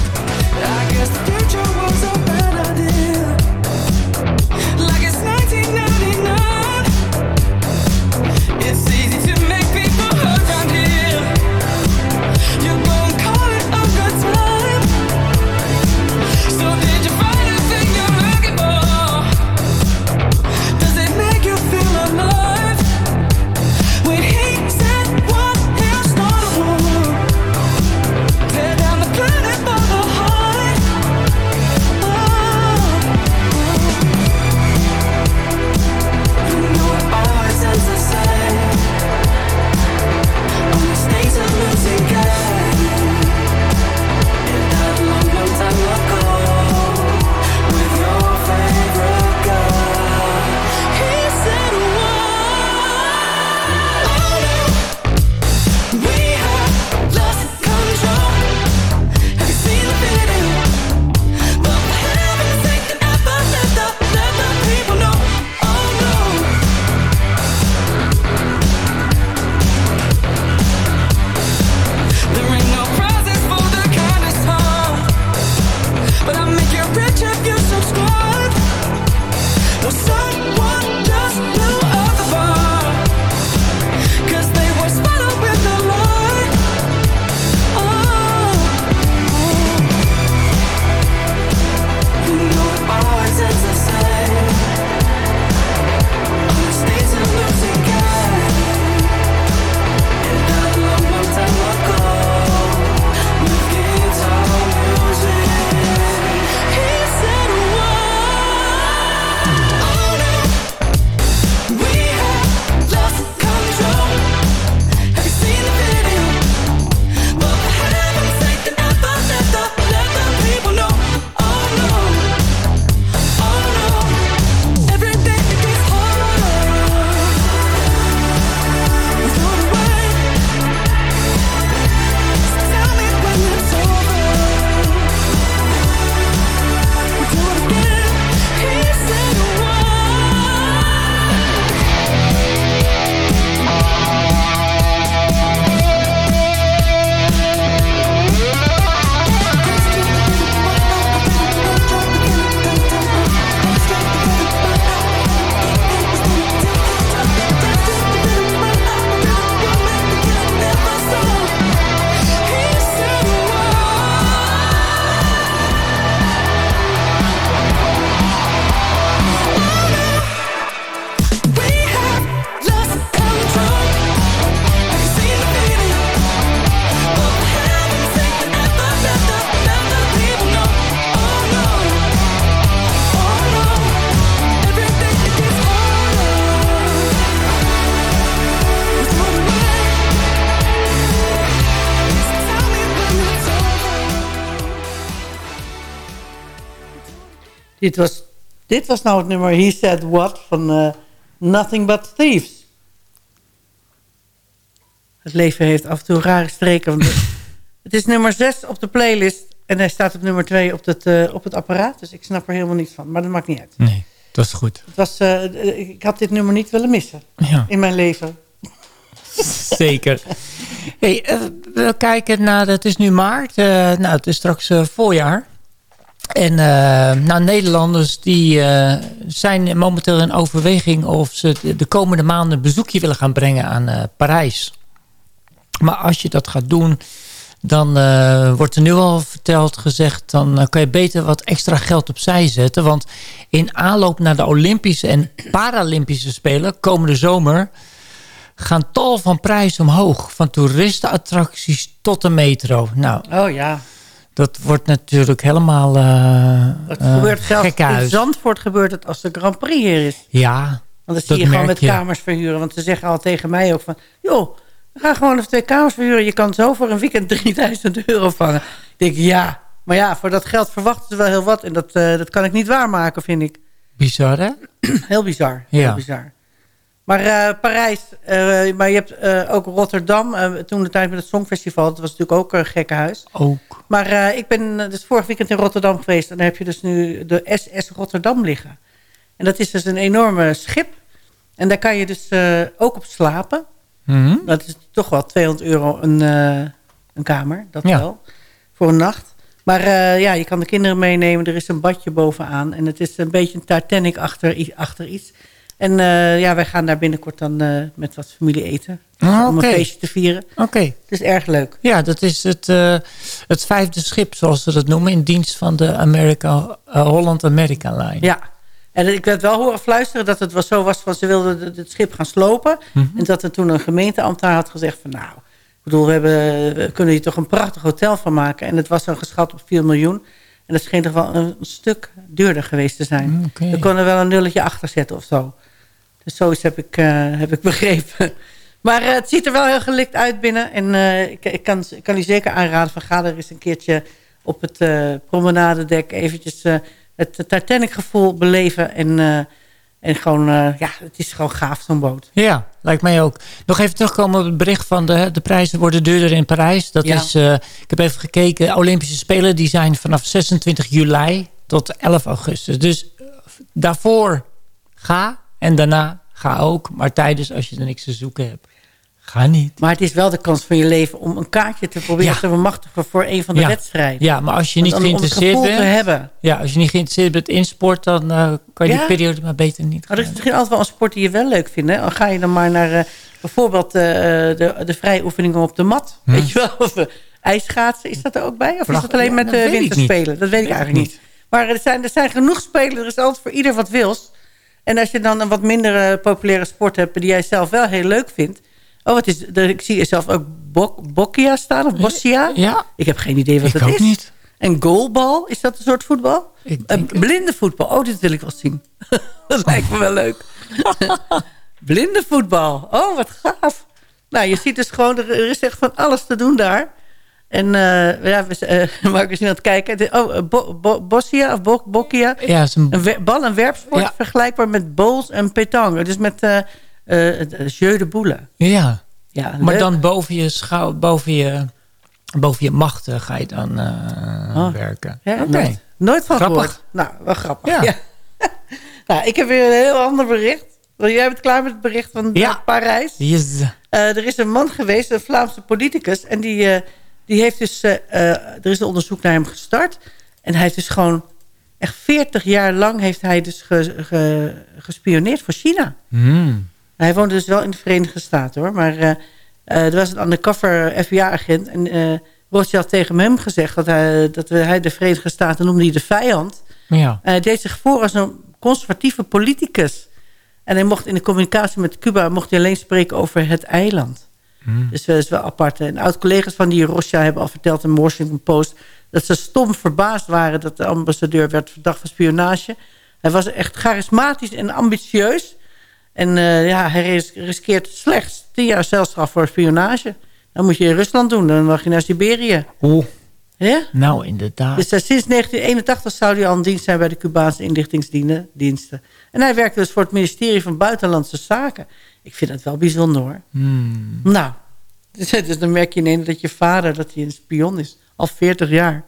Dit was, dit was nou het nummer He Said What van eh, Nothing But Thieves. Het leven heeft af en toe rare streken. want het- is nummer 6 op de playlist. En hij staat op nummer 2 op het, eh, op het apparaat. Dus ik snap er helemaal niets van. Maar dat maakt niet uit. Nee, dat is goed. Het was, eh, ik had dit nummer niet willen missen Ja, in mijn leven. zeker. Hey, we kijken naar, het is nu maart. eh, nou, het is straks voorjaar. En eh, nou, Nederlanders die eh, zijn momenteel in overweging of ze de- de komende maanden een bezoekje willen gaan brengen aan eh, Parijs. Maar als je dat gaat doen, dan wordt er nu al verteld, gezegd... dan kan je beter wat extra geld opzij zetten. Want in aanloop naar de Olympische en Paralympische Spelen... komende zomer gaan tal van prijzen omhoog. Van toeristenattracties tot de metro. Nou, Oh ja. Dat wordt natuurlijk helemaal uh, Het gebeurt zelfs in. Zandvoort gebeurt het als de Grand Prix hier is. Ja, Want dan zie je gewoon met je. kamers verhuren. Want ze zeggen al tegen mij ook van... joh, we gaan gewoon even twee kamers verhuren. Je kan zo voor een weekend 3000 euro vangen. Ik denk, ja. Maar ja, voor dat geld verwachten ze wel heel wat. En dat, eh, dat kan ik niet waarmaken, vind ik. bizar hè? Heel bizar. Ja. Heel bizar. Maar eh, Parijs, eh, maar je hebt eh, ook Rotterdam. toen de tijd met het Songfestival, dat was natuurlijk ook een gekke huis. Ook. Maar ik ben dus vorig weekend in Rotterdam geweest. En daar heb je dus nu de SS Rotterdam liggen. En dat is dus een enorme schip. En daar kan je dus ook op slapen. Mhm. Dat is toch wel 200 euro een, een kamer. Dat Ja. wel. Voor een nacht. Maar ja, je kan de kinderen meenemen. Er is een badje bovenaan. En het is een beetje een Titanic achter, achter iets. En eh, ja, wij gaan daar binnenkort dan eh, met wat familie eten. Ah, Om oké. een feestje te vieren. Oké. Het is erg leuk. Ja, dat is het, eh, het vijfde schip, zoals ze dat noemen... in dienst van de Amerika, eh, Holland-America Line. Ja. En ik werd wel horen fluisteren dat het was zo was van ze wilden het- schip gaan slopen. Mhm. En dat er toen een gemeenteambtenaar had gezegd van nou, ik bedoel, we, hebben, we kunnen hier toch een prachtig hotel van maken. En het was dan geschat op 4 miljoen. En dat scheen toch wel een, stuk duurder geweest te zijn. Mm. We konden wel een nulletje achter zetten of zo. Dus zoiets heb ik, eh, heb ik begrepen. Maar eh, het ziet er wel heel gelikt uit binnen. En eh, ik, ik, kan, ik kan u zeker aanraden van ga er eens een keertje op het promenadedek eventjes het Titanic gevoel beleven. En, en gewoon, ja, het is gewoon gaaf zo'n boot. Ja, lijkt mij ook. Nog even terugkomen op het bericht van de, de prijzen worden duurder in Parijs. Dat Ja. is, ik heb even gekeken, Olympische Spelen die zijn vanaf 26 juli tot 11 augustus. Dus daarvoor ga en daarna ga ook. Maar tijdens, als je er niks te zoeken hebt, ga niet. Maar het is wel de kans van je leven om een kaartje te proberen Ja. te bemachtigen voor een van de Ja. wedstrijden. Ja, maar als je niet geïnteresseerd bent... Ja, als je niet geïnteresseerd bent in sport, dan eh, kan je Ja? die periode maar beter niet Maar er is misschien altijd wel een sport die je wel leuk vindt. Hè? Dan ga je dan maar naar eh, bijvoorbeeld eh, de, de vrije oefeningen op de mat. Hm. Weet je wel? Of ijsschaatsen, is dat er ook bij? Of is dat alleen met winterspelen? Dat weet ik eigenlijk niet. Maar er zijn, er zijn genoeg spelen. Er is altijd voor ieder wat wils. En als je dan een wat minder eh, populaire sport hebt... die jij zelf wel heel leuk vindt... Oh, wat is, ik zie jezelf ook bok, bokkia staan of bossia. Ja, Ik heb geen idee wat ik het ook is. niet. En goalbal, is dat een soort voetbal? Ik Eh, denk- blinde voetbal. Oh, dit wil ik wel zien. dat lijkt me wel leuk. blinde voetbal. Oh, wat gaaf. Nou, je ziet dus gewoon, er is echt van alles te doen daar. En eh ja, we, uh, Mark is nu aan het kijken. Oh, eh, bo, bo, Bossia of bo, Bokkia. Ja, is een, bal- en werpsport Ja. vergelijkbaar met bowls en petanque. Dus met eh eh, eh, jeu de boule. ja. Ja, Maar leuk. dan boven je schouw, boven je, boven je machten ga je dan eh, Oh. werken. Ja, Oké. nooit, nooit van Grappig. gehoord. Nou, wel grappig. Ja. Ja. nou, ik heb weer een heel ander bericht. Jij bent klaar met het bericht van Ja. eh, Parijs. Yes. Eh, er is een man geweest, een Vlaamse politicus. En die, eh, die heeft dus... eh, eh, er is een onderzoek naar hem gestart. En hij heeft dus gewoon... Echt 40 jaar lang heeft hij dus ge- ge- gespioneerd voor China. Hmm. Hij woonde dus wel in de Verenigde Staten hoor. Maar eh, er was een undercover FBI-agent. En Rothschild had tegen hem gezegd dat hij, dat hij de Verenigde Staten noemde hij de vijand. Ja. Hij deed zich voor als een conservatieve politicus. En hij mocht in de communicatie met Cuba mocht hij alleen spreken over het eiland. Hmm. Dus dat is wel apart. En oud-collega's van die Rosja hebben al verteld in Washington Post... dat ze stom verbaasd waren dat de ambassadeur werd verdacht van spionage. Hij was echt charismatisch en ambitieus. En eh, ja, hij riskeert slechts 10 jaar celstraf voor spionage. Dan moet je in Rusland doen, dan mag je naar Siberië. Hoe? Ja? Nou, inderdaad. Dus eh, sinds 1981 zou hij al in dienst zijn bij de Cubaanse inlichtingsdiensten. En hij werkte dus voor het ministerie van Buitenlandse Zaken ik vind dat wel bijzonder hoor. Hmm. Nou, dus, dus, dan merk je ineens dat je vader, dat hij een spion is. Al 40 jaar.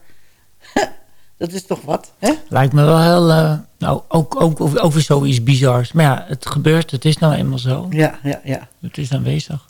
dat is toch wat, hè? Lijkt me wel heel... Eh, nou, ook, ook over, over zoiets bizars. Maar ja, het gebeurt, het is nou eenmaal zo. Ja, ja, ja. Het is aanwezig.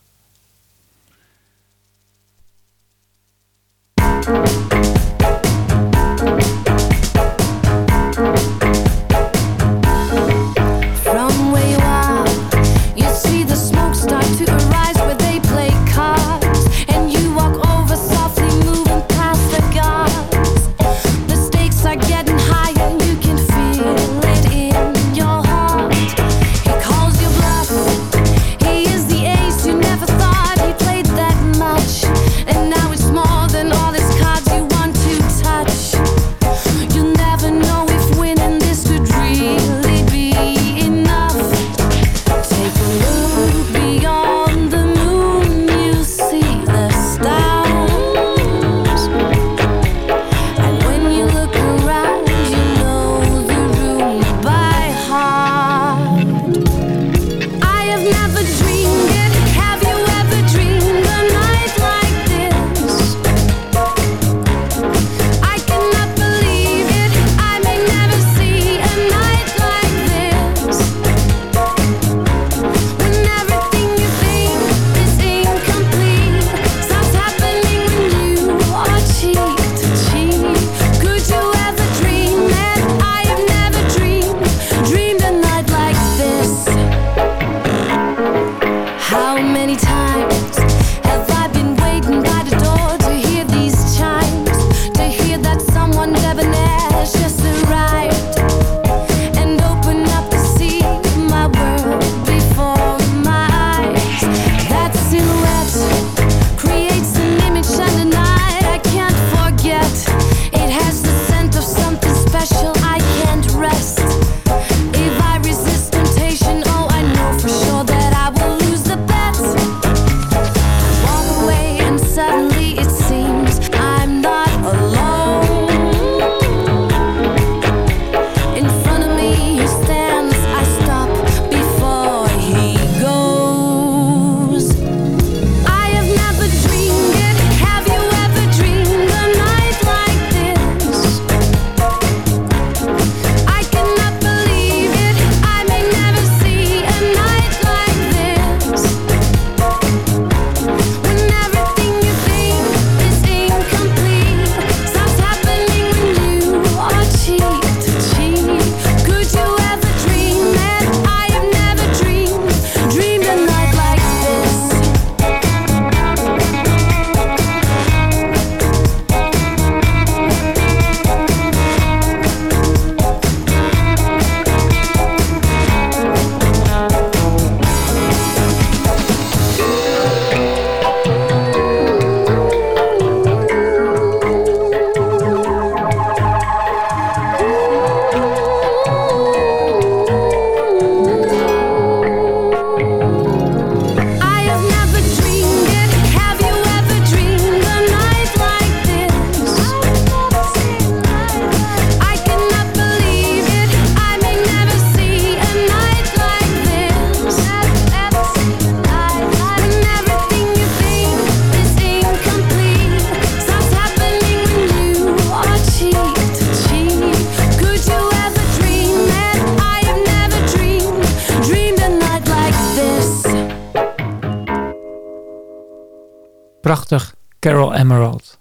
Prachtig. Carol Emerald.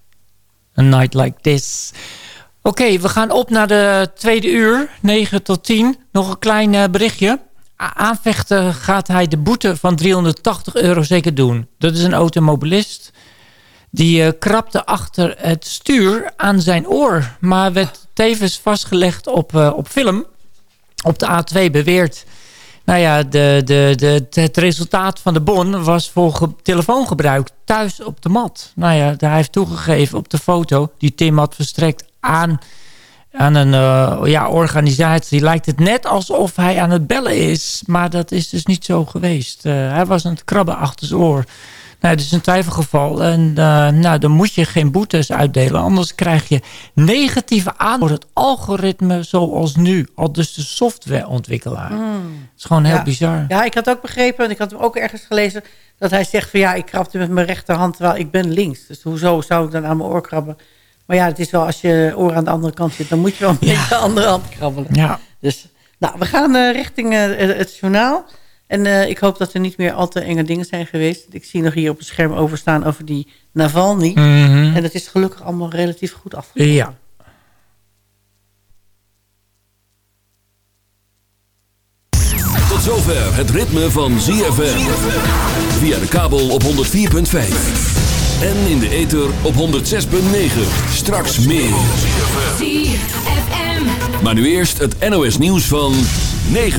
A Night Like This. Oké, we gaan op naar de tweede uur, 9 tot 10. Nog een klein eh, berichtje. Aanvechten gaat hij de boete van 380 euro zeker doen. Dat is een automobilist. Die eh, krapte achter het stuur aan zijn oor. Maar werd tevens vastgelegd op, eh, op film. Op de A2 beweert nou ja, de, de, de, het resultaat van de bon was voor telefoongebruik thuis op de mat. Nou ja, hij heeft toegegeven op de foto die Tim had verstrekt aan, aan een eh, ja, organisatie. Lijkt het net alsof hij aan het bellen is, maar dat is dus niet zo geweest. Eh, hij was aan het krabben achter zijn oor is een twijfelgeval. En eh, nou, dan moet je geen boetes uitdelen. Anders krijg je negatieve aan voor het algoritme zoals nu. Al dus de softwareontwikkelaar. Het is gewoon heel Mm. Ja. bizar. Ja, ik had ook begrepen, en ik had hem ook ergens gelezen... dat hij zegt van ja, ik krabde met mijn rechterhand terwijl ik ben links. Dus hoezo zou ik dan aan mijn oor krabben? Maar ja, het is wel als je oor aan de andere kant zit... dan moet je wel met de andere hand krabbelen. Ja. Dus nou, we gaan eh, richting eh, het journaal. En eh, ik hoop dat er niet meer al te enge dingen zijn geweest. Ik zie nog hier op het scherm overstaan over die Navalny. Mhm. En het is gelukkig allemaal relatief goed afgelopen. Ja. Tot zover het ritme van ZFM. Via de kabel op 104.5. En in de ether op 106.9. Straks meer. ZFM. Maar nu eerst het NOS nieuws van 9